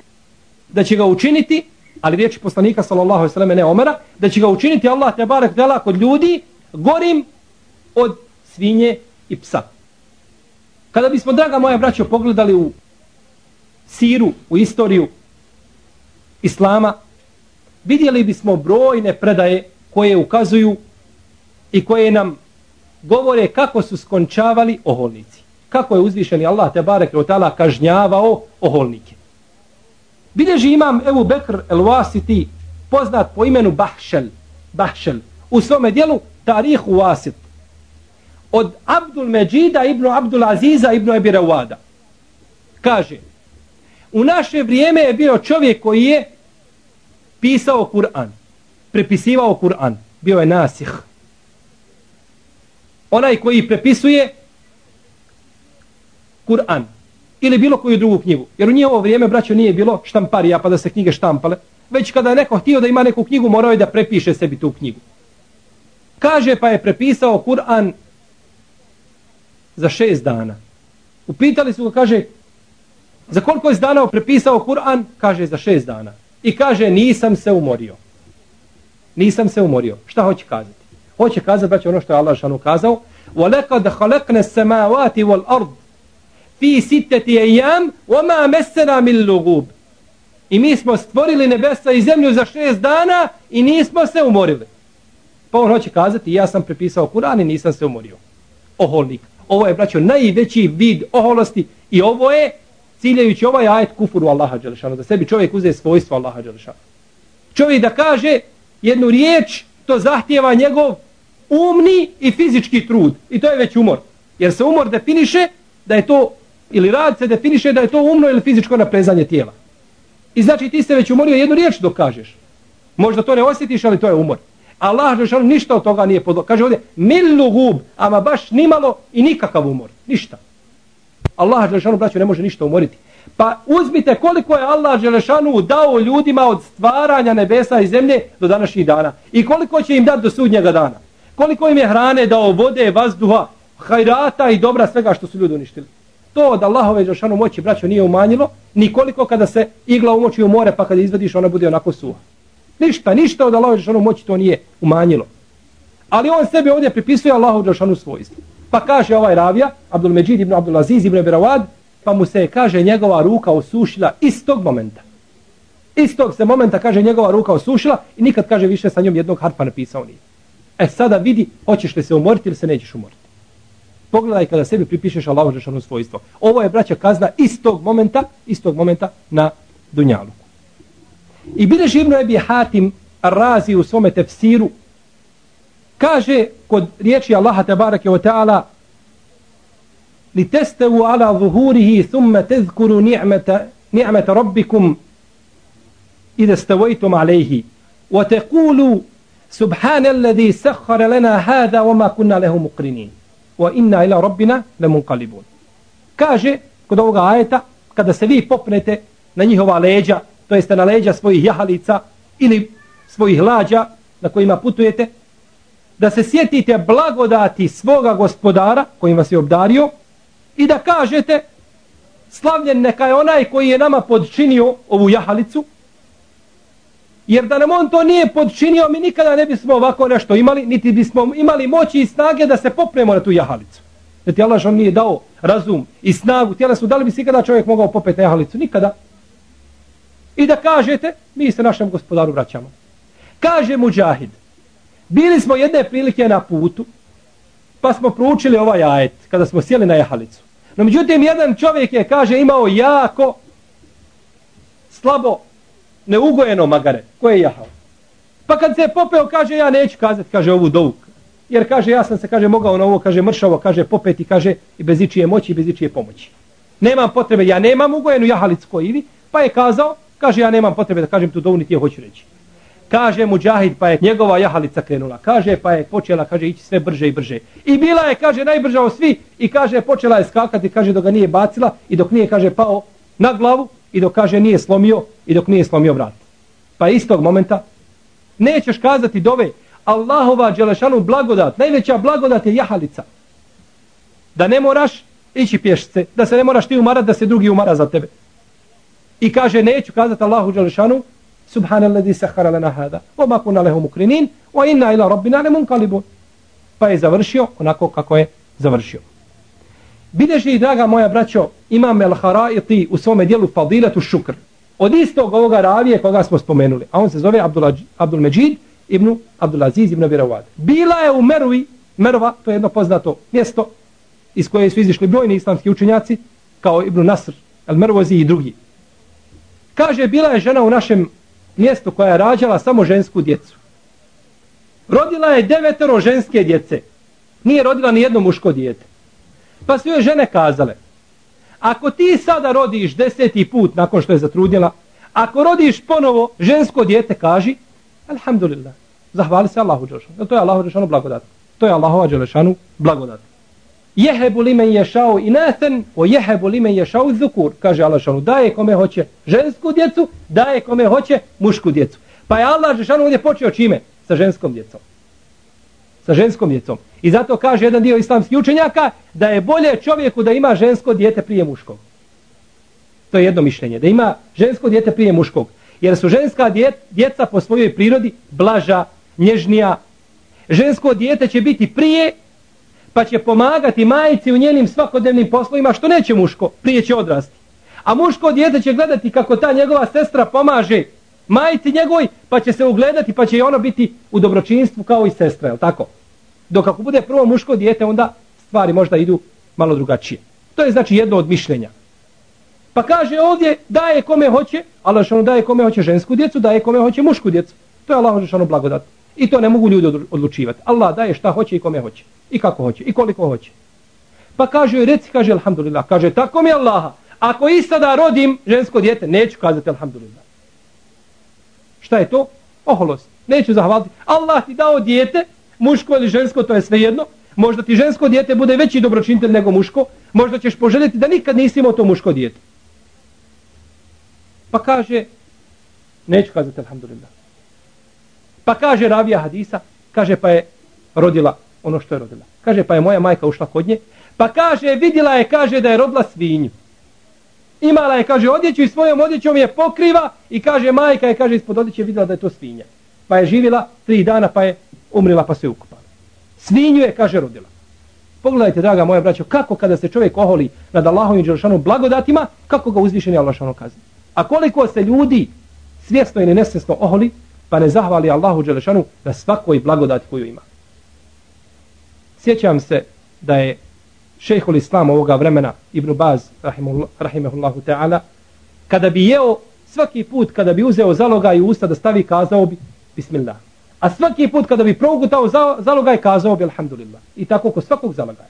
da će ga učiniti ali riječi poslanika sallallahu alejhi ve selleme ne Omera da će ga učiniti Allah te barek dela kod ljudi gorim od svinje i psa. Kada bismo draga moja braćo pogledali u siru, u istoriju islama, vidjeli bismo brojne predaje koje ukazuju i koje nam govore kako su skončavali oholnici. Kako je uzvišeni Allah te barek kažnjavao oholnike. Bileži imam Ebu Bekr el Wasiti, poznat po imenu Bahšel, Bahšel, u svome dijelu Tarih Wasit, od Abdul Međida ibn Abdul Aziza ibn Ebi Rawada. Kaže, u naše vrijeme je bio čovjek koji je pisao Kur'an, prepisivao Kur'an, bio je nasih. Onaj koji prepisuje Kur'an, ili bilo koju drugu knjigu. Jer u njihovo vrijeme, braćo, nije bilo štamparija pa da se knjige štampale. Već kada je neko htio da ima neku knjigu, morao je da prepiše sebi tu knjigu. Kaže pa je prepisao Kur'an za šest dana. Upitali su ga, kaže, za koliko je dana prepisao Kur'an? Kaže, za šest dana. I kaže, nisam se umorio. nisam se umorio. Šta hoće kazati? Hoće kazati, braće, ono što je Allah Žešanu kazao, وَلَقَدْ خَلَقْنَ السَّمَاوَاتِ وَالْأَرْضِ fi sitati ejam oma mesena min lugub. I mi smo stvorili nebesa i zemlju za šest dana i nismo se umorili. Pa on hoće kazati, ja sam prepisao Kur'an i nisam se umorio. Oholnik. Ovo je, braćo, najveći vid oholosti i ovo je ciljajući ovaj ajet kufuru Allaha Đelešanu. Da sebi čovjek uze svojstvo Allaha Đelešanu. Čovjek da kaže jednu riječ, to zahtjeva njegov umni i fizički trud. I to je već umor. Jer se umor definiše da je to ili rad se definiše da je to umno ili fizičko naprezanje tijela. I znači ti se već umorio jednu riječ dok kažeš. Možda to ne osjetiš, ali to je umor. Allah Žešanu ništa od toga nije podlo. Kaže ovdje, milu gub, ama baš nimalo i nikakav umor. Ništa. Allah Žešanu, braću, ne može ništa umoriti. Pa uzmite koliko je Allah Želešanu dao ljudima od stvaranja nebesa i zemlje do današnjih dana. I koliko će im dati do sudnjega dana. Koliko im je hrane dao vode, vazduha, hajrata i dobra svega što su ljudi uništili to od Allahove Đelšanu moći, braćo, nije umanjilo, nikoliko kada se igla umoči u more, pa kada izvadiš, ona bude onako suha. Ništa, ništa od Allahove Đelšanu moći to nije umanjilo. Ali on sebe ovdje pripisuje Allahu Đelšanu svojstvo. Pa kaže ovaj ravija, Abdul Međid ibn Abdul Aziz ibn Berawad, pa mu se kaže njegova ruka osušila iz tog momenta. Iz tog se momenta kaže njegova ruka osušila i nikad kaže više sa njom jednog harfa napisao nije. E sada vidi, hoćeš li se umoriti ili se nećeš umoriti. Pogledaj kada sebi pripišeš Allahu Žešanu svojstvo. Ovo je braća kazna istog momenta, istog momenta na dunjalu. I bileš Ibn Ebi Hatim razi u svome tefsiru kaže kod riječi Allaha tabarake wa ta'ala li testevu ala zuhurihi thumme tezkuru ni'meta, ni'meta rabbikum ide stavajtum alejhi wa tequlu subhane alladhi lana hada wama kunna lahu muqrinin wa inna ila rabbina lamunqalibun. Kaže kod ovoga ajeta kada se vi popnete na njihova leđa, to jeste na leđa svojih jahalica ili svojih lađa na kojima putujete, da se sjetite blagodati svoga gospodara kojim vas je obdario i da kažete slavljen neka je onaj koji je nama podčinio ovu jahalicu Jer da nam on to nije podčinio, mi nikada ne bismo ovako nešto imali, niti bismo imali moći i snage da se popnemo na tu jahalicu. Jer ti Allah nije dao razum i snagu. Tijela su, da li bi se ikada čovjek mogao popeti na jahalicu? Nikada. I da kažete, mi se našem gospodaru vraćamo. Kaže Mujahid, bili smo jedne prilike na putu, pa smo proučili ovaj ajet, kada smo sjeli na jahalicu. No međutim, jedan čovjek je, kaže, imao jako slabo neugojeno magare, koje je jahao. Pa kad se je popeo, kaže, ja neću kazati, kaže, ovu dovu. Jer kaže, ja sam se, kaže, mogao na ovo, kaže, mršavo, kaže, popeti, kaže, i bez ičije moći, i bez ičije pomoći. Nemam potrebe, ja nemam ugojenu jahalicu koji vi, pa je kazao, kaže, ja nemam potrebe da kažem tu dovu, niti je hoću reći. Kaže mu džahid, pa je njegova jahalica krenula. Kaže, pa je počela, kaže, ići sve brže i brže. I bila je, kaže, najbrža od svi, i kaže, počela je skakati, kaže, dok ga nije bacila, i dok nije, kaže, pao na glavu, i dok kaže nije slomio i dok nije slomio vrat. Pa istog momenta nećeš kazati dove Allahova dželešanu blagodat, najveća blagodat je jahalica. Da ne moraš ići pješce, da se ne moraš ti umarat, da se drugi umara za tebe. I kaže neću kazati Allahu dželešanu subhanalladhi sahara lana hada wa ma kunna lahu mukrinin wa inna ila rabbina lamunqalibun. Pa je završio onako kako je završio. Bileži, draga moja braćo, imam El Haraiti u svome dijelu Fadiletu Šukr. Od istog ovoga ravije koga smo spomenuli. A on se zove Abdul, Abdul Međid ibn Abdul Aziz ibn Virawad. Bila je u Mervi, Merva, to je jedno poznato mjesto iz koje su izišli brojni islamski učenjaci, kao Ibn Nasr, El Mervozi i drugi. Kaže, bila je žena u našem mjestu koja je rađala samo žensku djecu. Rodila je devetero ženske djece. Nije rodila ni jedno muško dijete. Pa su joj žene kazale, ako ti sada rodiš deseti put nakon što je zatrudnjela, ako rodiš ponovo žensko dijete, kaži, alhamdulillah, zahvali se Allahu Đelešanu. To je Allahu Đelešanu blagodat. To je Allahu Đelešanu blagodat. Jehebu li men ješao i nesen, o jehebu li men ješao zukur, kaže Allah Đelešanu. Daje kome hoće žensku djecu, daje kome hoće mušku djecu. Pa je Allah Đelešanu ovdje počeo čime? Sa ženskom djecom sa ženskom djecom. I zato kaže jedan dio islamskih učenjaka da je bolje čovjeku da ima žensko djete prije muškog. To je jedno mišljenje. Da ima žensko djete prije muškog. Jer su ženska djeca po svojoj prirodi blaža, nježnija. Žensko dijete će biti prije, pa će pomagati majici u njenim svakodnevnim poslovima, što neće muško, prije će odrasti. A muško dijete će gledati kako ta njegova sestra pomaže majici njegovoj, pa će se ugledati, pa će i ono biti u dobročinstvu kao i sestra, je tako? Dok ako bude prvo muško dijete, onda stvari možda idu malo drugačije. To je znači jedno od mišljenja. Pa kaže ovdje daje kome hoće, Allah Žešanu daje kome hoće žensku djecu, daje kome hoće mušku djecu. To je Allah Žešanu blagodat. I to ne mogu ljudi odlučivati. Allah daje šta hoće i kome hoće. I kako hoće. I koliko hoće. Pa kaže reci, kaže alhamdulillah. Kaže tako mi Allaha. Ako i sada rodim žensko djete, neću kazati alhamdulillah. Šta je to? Oholost. Neću zahvaliti. Allah ti dao djete, muško ili žensko, to je svejedno. Možda ti žensko dijete bude veći dobročinitelj nego muško. Možda ćeš poželjeti da nikad nisi imao to muško dijete. Pa kaže, neću kazati alhamdulillah. Pa kaže ravija hadisa, kaže pa je rodila ono što je rodila. Kaže pa je moja majka ušla kod nje, pa kaže vidjela je, kaže da je rodila svinju. Imala je, kaže, odjeću i svojom odjećom je pokriva i kaže majka je, kaže, ispod odjeće vidjela da je to svinja. Pa je živjela tri dana pa je umrila pa se ukopala. Svinju je, kaže, rodila. Pogledajte, draga moja braćo, kako kada se čovjek oholi nad Allahom i Đelšanom blagodatima, kako ga uzvišeni Allah šano kazni. A koliko se ljudi svjesno ili nesvjesno oholi, pa ne zahvali Allahu Đelešanu na svakoj blagodati koju ima. Sjećam se da je šehol islam ovoga vremena, Ibn Baz, rahimahullahu ta'ala, kada bi jeo, svaki put kada bi uzeo zaloga i usta da stavi, kazao bi Bismillah. A svaki put kada bi progutao zalogaj, kazao bi Alhamdulillah. I tako ko svakog zalogaja.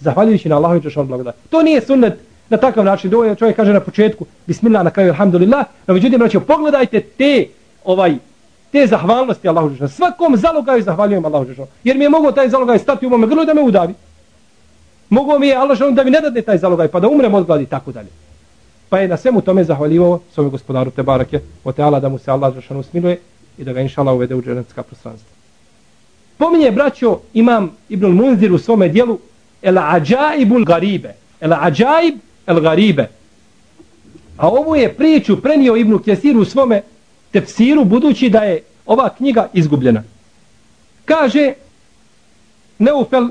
Zahvaljujući na Allahu i Đelešanu blagodat. To nije sunnet na takav način. Dovoljno čovjek kaže na početku Bismillah, na kraju Alhamdulillah. No međutim, znači, pogledajte te ovaj te zahvalnosti Allahu dželle svakom zalogaju zahvaljujem Allahu dželle jer mi je mogao taj zalogaj stati u mome grlu da me udavi mogao mi je Allah dželle da mi ne dadne taj zalogaj pa da umrem od gladi tako dalje pa je na svemu tome zahvaljivo svome gospodaru Tebarake, o Teala da mu se Allah dželle usmiluje i da ga inshallah uvede u dženecka prostranstva pominje braćo imam Ibn Munzir u svome dijelu el ajaibul garibe el ajaib el garibe a ovu je priču prenio Ibn Kesir u svome tefsiru budući da je ova knjiga izgubljena. Kaže Neufel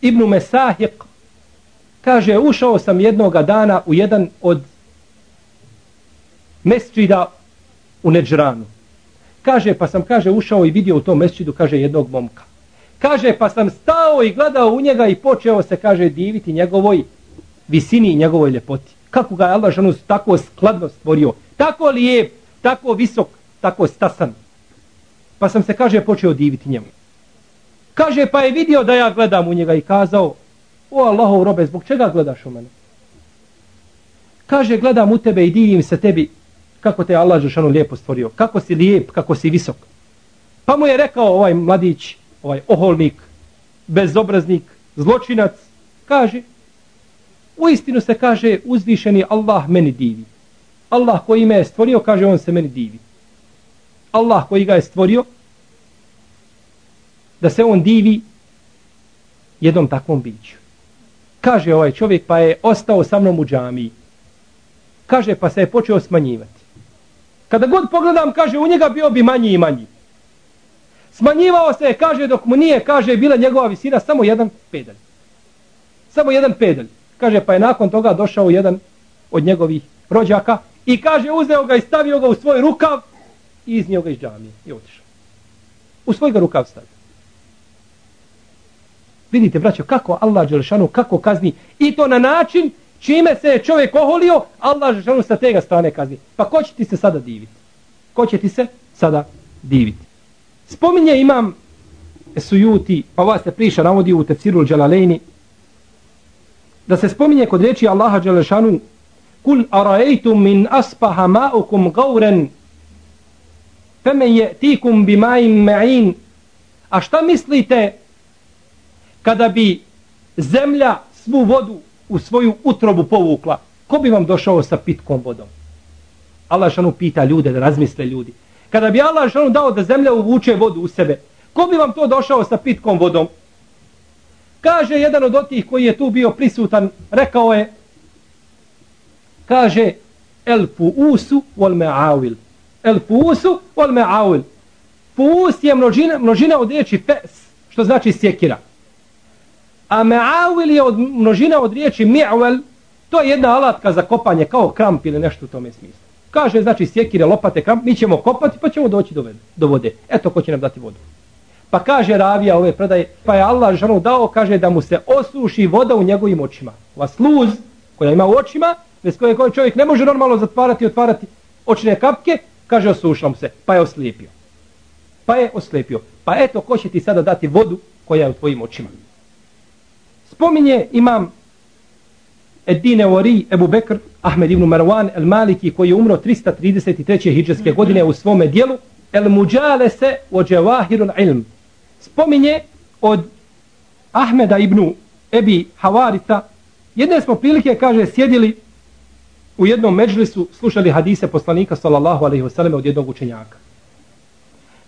ibn Mesahik kaže ušao sam jednoga dana u jedan od mesčida u Neđranu. Kaže pa sam kaže ušao i vidio u tom mesčidu kaže jednog momka. Kaže pa sam stao i gledao u njega i počeo se kaže diviti njegovoj visini i njegovoj ljepoti. Kako ga je Allah žanu tako skladno stvorio. Tako lijep tako visok, tako stasan. Pa sam se, kaže, počeo diviti njemu. Kaže, pa je vidio da ja gledam u njega i kazao, o Allahov robe, zbog čega gledaš u mene? Kaže, gledam u tebe i divim se tebi, kako te Allah Žešanu lijepo stvorio, kako si lijep, kako si visok. Pa mu je rekao ovaj mladić, ovaj oholnik, bezobraznik, zločinac, kaže, u istinu se kaže, uzvišeni Allah meni divi. Allah koji me je stvorio, kaže on se meni divi. Allah koji ga je stvorio, da se on divi jednom takvom biću. Kaže ovaj čovjek, pa je ostao sa mnom u džamiji. Kaže, pa se je počeo smanjivati. Kada god pogledam, kaže, u njega bio bi manji i manji. Smanjivao se, kaže, dok mu nije, kaže, bila njegova visina samo jedan pedalj. Samo jedan pedalj. Kaže, pa je nakon toga došao jedan od njegovih rođaka I kaže, uzeo ga i stavio ga u svoj rukav i iznio ga iz džamije i otišao. U svoj ga rukav stavio. Vidite, braćo, kako Allah Đelšanu, kako kazni. I to na način čime se je čovjek oholio, Allah Žešanu sa tega strane kazni. Pa ko će ti se sada diviti? Ko će ti se sada diviti? Spominje imam Sujuti, pa vas se priša navodi u Tefsirul Đalalejni, da se spominje kod reči Allaha Đalešanu Kul araeitum min aspaha ma'ukum gauren feme je tikum ma'in A šta mislite kada bi zemlja svu vodu u svoju utrobu povukla? Ko bi vam došao sa pitkom vodom? Allah šanu pita ljude da razmisle ljudi. Kada bi Allah šanu dao da zemlja uvuče vodu u sebe, ko bi vam to došao sa pitkom vodom? Kaže jedan od otih koji je tu bio prisutan, rekao je, kaže el fuusu wal me'awil. el fuusu wal me'awil. Fus je množina, množina od riječi fes, što znači sjekira. A me'awil je od, množina od riječi mi'wel, to je jedna alatka za kopanje, kao kramp ili nešto u tome smislu. Kaže, znači, sjekire, lopate, kramp, mi ćemo kopati, pa ćemo doći do, do vode. Eto, ko će nam dati vodu. Pa kaže ravija ove predaje, pa je Allah žanu dao, kaže da mu se osuši voda u njegovim očima. Ova sluz koja ima u očima, bez koje čovjek ne može normalno zatvarati i otvarati očne kapke, kaže osušla mu se, pa je oslijepio. Pa je oslijepio. Pa eto, ko će ti sada dati vodu koja je u tvojim očima. Spominje imam Edine Ori, Ebu Bekr, Ahmed ibn Marwan, El Maliki, koji je umro 333. hijđarske godine u svome dijelu, El Muđale se o Džavahirul Ilm. Spominje od Ahmeda ibn Ebi Havarita, jedne smo prilike, kaže, sjedili u jednom međlisu, slušali hadise poslanika, sallallahu alaihi wasallam, od jednog učenjaka.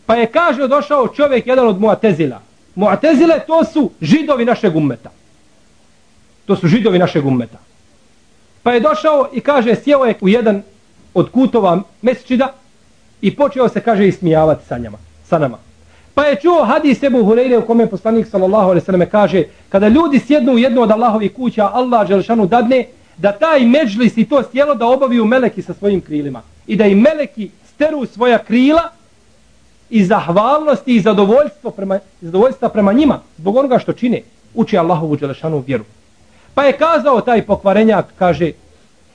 Pa je, kaže, došao čovjek, jedan od Muatezila. Muatezile, to su židovi našeg ummeta. To su židovi našeg ummeta. Pa je došao i kaže, sjeo je u jedan od kutova mesčida i počeo se, kaže, ismijavati sa, njama, sa nama. Pa je čuo hadis Ebu Hureyre u kome poslanik sallallahu alaihi sallam kaže kada ljudi sjednu u jednu od Allahovih kuća, Allah Želšanu dadne da taj međlis i to sjelo da obaviju meleki sa svojim krilima. I da i meleki steru svoja krila i zahvalnosti i zadovoljstvo prema, zadovoljstva prema njima zbog onoga što čine. Uči Allahovu Želšanu vjeru. Pa je kazao taj pokvarenjak, kaže,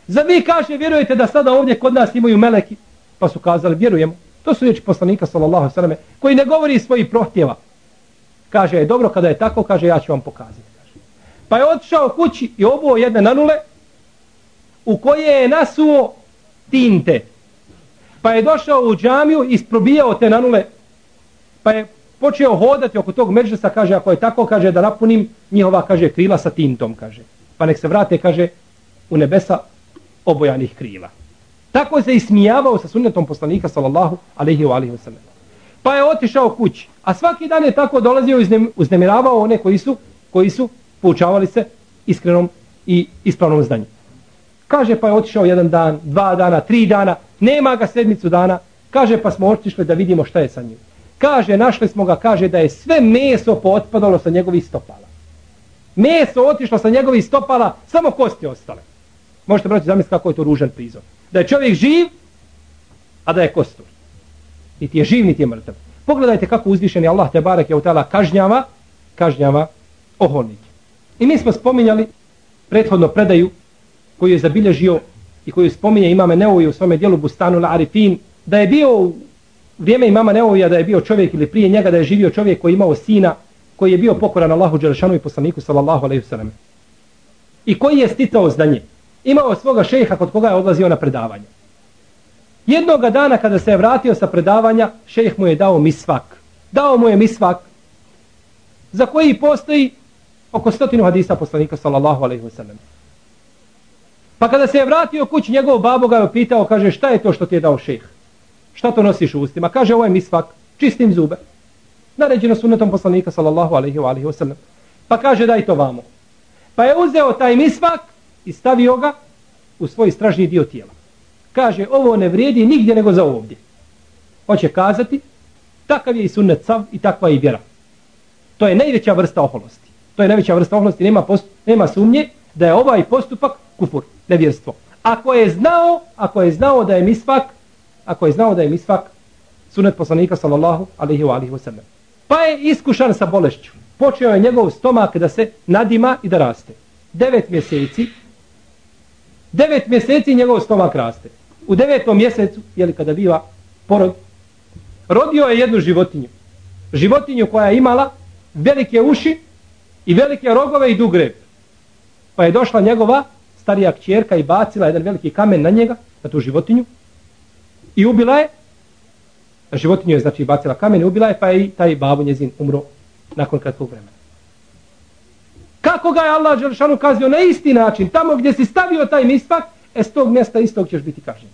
za vi kaže, vjerujete da sada ovdje kod nas imaju meleki? Pa su kazali, vjerujemo. To su riječi poslanika, sallallahu sallam, koji ne govori svojih prohtjeva. Kaže, je dobro, kada je tako, kaže, ja ću vam pokazati. Kaže. Pa je otišao kući i obuo jedne nanule, u koje je nasuo tinte. Pa je došao u džamiju i isprobijao te nanule, pa je počeo hodati oko tog međusa, kaže, ako je tako, kaže, da napunim njihova, kaže, krila sa tintom, kaže. Pa nek se vrate, kaže, u nebesa obojanih krila. Tako se ismijavao sa sunnetom poslanika, sallallahu alaihi wa alaihi wa sallam. Pa je otišao kući. A svaki dan je tako dolazio i uznemiravao one koji su, koji su poučavali se iskrenom i ispravnom zdanju. Kaže, pa je otišao jedan dan, dva dana, tri dana, nema ga sedmicu dana. Kaže, pa smo otišli da vidimo šta je sa njim. Kaže, našli smo ga, kaže da je sve meso potpadalo sa njegovih stopala. Meso otišlo sa njegovih stopala, samo kosti ostale. Možete brati zamisliti kako je to ružan prizor. Da je čovjek živ, a da je kostur. Niti je živ, niti je mrtav. Pogledajte kako uzvišeni Allah te barak je utala kažnjava, kažnjava oholnike. I mi smo spominjali prethodno predaju koju je zabilježio i koju spominje imame Neovi u svome dijelu Bustanu la Arifin, da je bio u vrijeme imama Neovija da je bio čovjek ili prije njega da je živio čovjek koji imao sina koji je bio pokoran Allahu Đelešanu i poslaniku sallallahu alaihi sallam. I koji je sticao znanje. Imao svoga šeha kod koga je odlazio na predavanje. Jednog dana kada se je vratio sa predavanja, šejh mu je dao misvak. Dao mu je misvak za koji postoji oko stotinu hadisa poslanika sallallahu alaihi wa sallam. Pa kada se je vratio kući, njegov babo ga je pitao, kaže, šta je to što ti je dao šejh? Šta to nosiš u ustima? Kaže, ovo je misvak, čistim zube. Naređeno sunnetom poslanika, sallallahu alaihi wa alaihi wa sallam. Pa kaže, daj to vamo. Pa je uzeo taj misvak i stavio ga u svoj stražni dio tijela. Kaže, ovo ne vrijedi nigdje nego za ovdje. Hoće kazati, takav je i sunnet sav i takva je i vjera. To je najveća vrsta oholosti. To je najveća vrsta oholosti. Nema, post, nema sumnje da je ovaj postupak kufur, nevjerstvo. Ako je znao, ako je znao da je misvak, ako je znao da je misvak sunet poslanika sallallahu alaihi wa alaihi wa sallam. Pa je iskušan sa bolešću. Počeo je njegov stomak da se nadima i da raste. Devet mjeseci, devet mjeseci njegov stomak raste. U devetom mjesecu, jeli kada biva porod, rodio je jednu životinju. Životinju koja je imala velike uši i velike rogove i dug rep. Pa je došla njegova starija kćerka i bacila jedan veliki kamen na njega, na tu životinju, i ubila je, životinju je znači bacila kamen i ubila je, pa je i taj babu njezin umro nakon kratkog vremena. Kako ga je Allah Đelšanu kazio na isti način, tamo gdje si stavio taj mispak, e s tog mjesta istog ćeš biti kažen.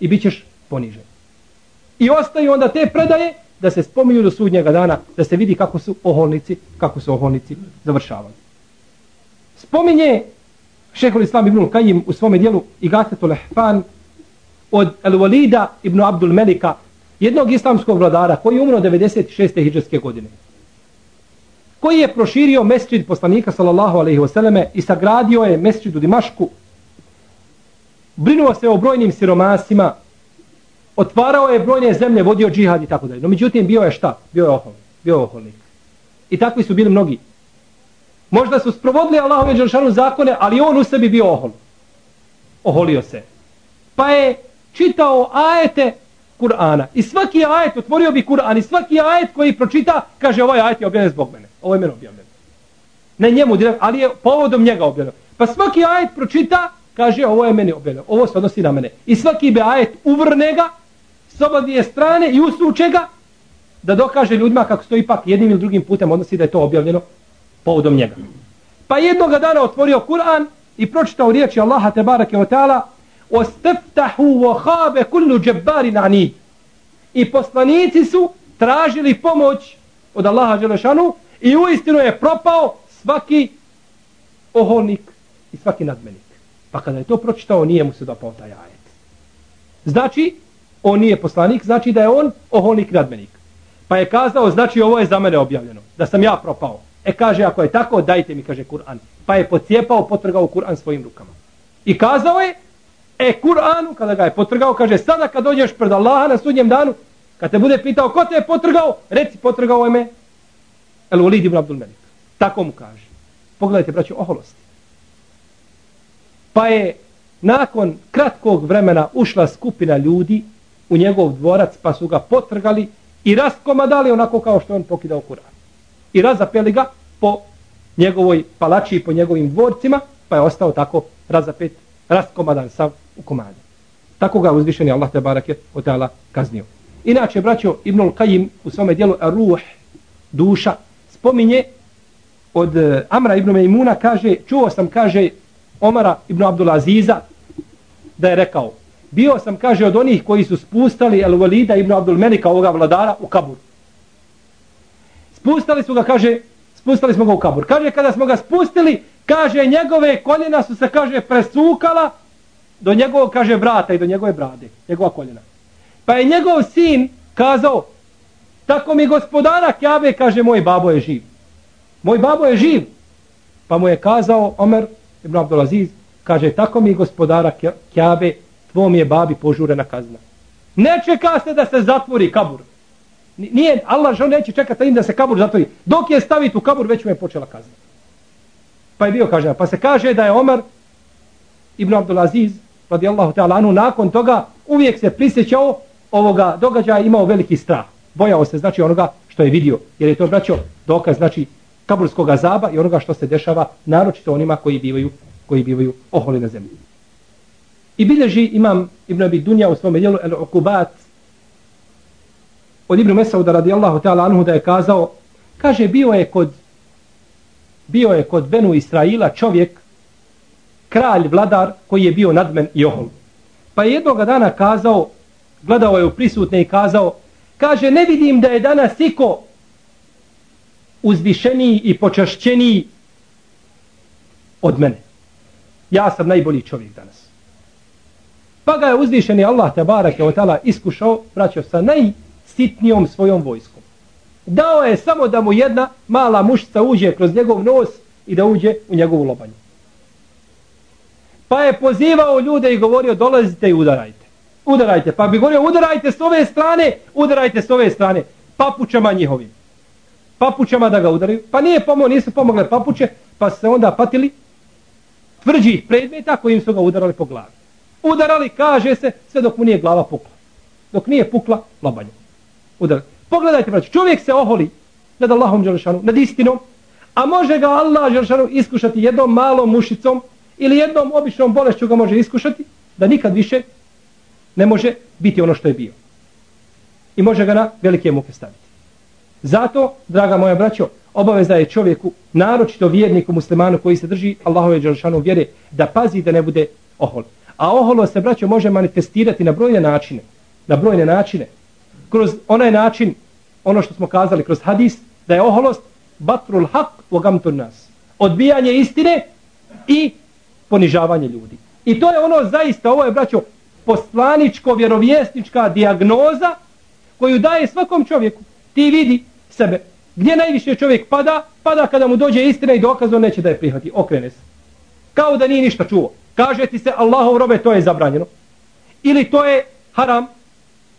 I bit ćeš ponižen. I ostaju onda te predaje da se spominju do sudnjega dana, da se vidi kako su oholnici, kako su oholnici završavali. Spominje šehol Islam ibn u svome dijelu Igatetul Ehfan od El Walida ibn Abdul Melika jednog islamskog vladara koji je umro 96. hijđarske godine koji je proširio mesčid poslanika sallallahu alaihi wasallame i sagradio je mesčid u Dimašku. Brinuo se o brojnim siromasima otvarao je brojne zemlje vodio džihad i tako dalje. No međutim bio je šta? bio je oholnik bio je oholnik. I takvi su bili mnogi. Možda su sprovodili Allahove dželšanu zakone ali on u sebi bio ohol oholio se. Pa je čitao ajete Kur'ana. I svaki ajet, otvorio bi Kur'an, i svaki ajet koji pročita, kaže ovaj ajet je objavljen zbog mene. Ovo je meni objavljen. Ne njemu, ali je povodom njega objavljen. Pa svaki ajet pročita, kaže ovo je meni objavljeno. Ovo se odnosi na mene. I svaki bi ajet uvrne ga, s obadije strane i usuče ga, da dokaže ljudima kako to ipak jednim ili drugim putem odnosi da je to objavljeno povodom njega. Pa jednoga dana otvorio Kur'an i pročitao riječi Allaha te barake o ta'ala osteftahu wa habe kullu džebbarin anid. I poslanici su tražili pomoć od Allaha Đelešanu i uistinu je propao svaki oholnik i svaki nadmenik. Pa kada je to pročitao, nije mu se dopao taj ajet. Znači, on nije poslanik, znači da je on oholnik nadmenik. Pa je kazao, znači ovo je za mene objavljeno, da sam ja propao. E kaže, ako je tako, dajte mi, kaže Kur'an. Pa je pocijepao, potrgao Kur'an svojim rukama. I kazao je, E, Kur'anu, kada ga je potrgao, kaže, sada kad dođeš pred Allaha na sudnjem danu, kad te bude pitao ko te je potrgao, reci, potrgao je me El Walid ibn Abdul Melik. Tako mu kaže. Pogledajte, braću, oholosti. Pa je nakon kratkog vremena ušla skupina ljudi u njegov dvorac, pa su ga potrgali i raskomadali onako kao što on pokidao Kur'an. I razapeli ga po njegovoj palači i po njegovim dvorcima, pa je ostao tako razapet, raskomadan sav u komade. Tako ga uzvišeni Allah te barake od tala kaznio. Inače, braćo Ibnul Qajim u svome dijelu Ruh, duša, spominje od eh, Amra ibn Mejmuna, kaže, čuo sam, kaže, Omara ibn Abdul Aziza, da je rekao, bio sam, kaže, od onih koji su spustali El Walida ibn Abdul Menika, ovoga vladara, u kabur. Spustali su ga, kaže, spustali smo ga u kabur. Kaže, kada smo ga spustili, kaže, njegove koljena su se, kaže, presukala do njegovog, kaže, vrata i do njegove brade, njegova koljena. Pa je njegov sin kazao, tako mi gospodara Kjabe, kaže, moj babo je živ. Moj babo je živ. Pa mu je kazao Omer ibn Abdulaziz, kaže, tako mi gospodara Kjabe, tvom je babi požurena kazna. Ne čeka se da se zatvori kabur. Nije, Allah žao neće čekati da se kabur zatvori. Dok je staviti u kabur, već mu je počela kazna. Pa je bio kažen. Pa se kaže da je Omer ibn Abdulaziz radijallahu ta'ala anu, nakon toga uvijek se prisjećao ovoga događaja imao veliki strah. Bojao se znači onoga što je vidio. Jer je to braćo dokaz znači kaburskog azaba i onoga što se dešava naročito onima koji bivaju koji bivaju oholi na zemlji. I bilježi imam Ibn Abi Dunja u svom dijelu El Okubat od Ibn Mesauda radijallahu ta'ala anhu da je kazao kaže bio je kod bio je kod Benu Israila čovjek kralj, vladar koji je bio nadmen i ohol. Pa je jednog dana kazao, gledao je u prisutne i kazao, kaže, ne vidim da je danas iko uzvišeniji i počašćeniji od mene. Ja sam najbolji čovjek danas. Pa ga je uzvišeni Allah te barake od tala iskušao, vraćao sa najsitnijom svojom vojskom. Dao je samo da mu jedna mala mušica uđe kroz njegov nos i da uđe u njegovu lobanju. Pa je pozivao ljude i govorio dolazite i udarajte. Udarajte. Pa bi govorio udarajte s ove strane, udarajte s ove strane. Papučama njihovim. Papučama da ga udaraju. Pa nije pomoć, nisu pomogle papuče, pa se onda patili tvrđih predmeta kojim su ga udarali po glavi. Udarali, kaže se, sve dok mu nije glava pukla. Dok nije pukla, lobanje. Udarali. Pogledajte, braći, čovjek se oholi nad Allahom Đelšanu, nad istinom, a može ga Allah Đelšanu iskušati jednom malom mušicom, ili jednom običnom bolešću ga može iskušati, da nikad više ne može biti ono što je bio. I može ga na velike muke staviti. Zato, draga moja braćo, obaveza je čovjeku, naročito vjerniku muslimanu koji se drži Allahove Đelšanu vjere, da pazi da ne bude ohol. A oholo se, braćo, može manifestirati na brojne načine. Na brojne načine. Kroz onaj način, ono što smo kazali, kroz hadis, da je oholost batrul haq u gamtun nas. Odbijanje istine i ponižavanje ljudi. I to je ono zaista, ovo je, braćo, poslaničko, vjerovjesnička diagnoza koju daje svakom čovjeku. Ti vidi sebe. Gdje najviše čovjek pada? Pada kada mu dođe istina i dokaz, on neće da je prihvati. Okrene se. Kao da nije ništa čuo. Kaže ti se Allahov robe, to je zabranjeno. Ili to je haram.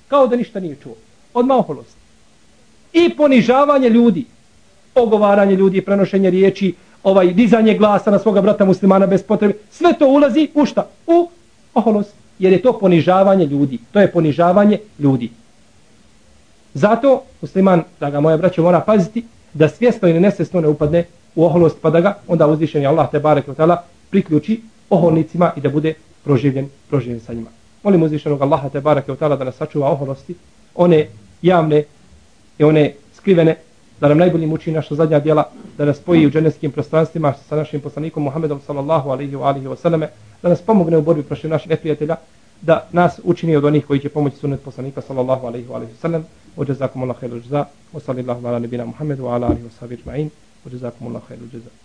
Kao da ništa nije čuo. Odmah oholost. I ponižavanje ljudi. Ogovaranje ljudi, prenošenje riječi, ovaj dizanje glasa na svoga brata muslimana bez potrebe. Sve to ulazi u šta? U oholost. Jer je to ponižavanje ljudi. To je ponižavanje ljudi. Zato musliman, da ga moja braća mora paziti, da svjesno ili nesvjesno ne upadne u oholost, pa da ga onda uzvišen je Allah te barek i tala priključi oholnicima i da bude proživljen, proživljen sa njima. Molim uzvišenog Allaha te barek i tala da nas sačuva oholosti, one javne i one skrivene, da nam najbolji muči naša zadnja djela, da nas spoji u dženevskim prostranstvima sa našim poslanikom Muhammedom sallallahu alaihi wa alihi wa da nas pomogne u borbi prošli naših neprijatelja, da nas učini od onih koji će pomoći sunet poslanika sallallahu alaihi wa alihi wa sallam. U jazakumullahu khairu jazak, wa sallallahu ala nabina Muhammedu wa ala alihi wa sahbihi jma'in, u jazakumullahu khairu jazak.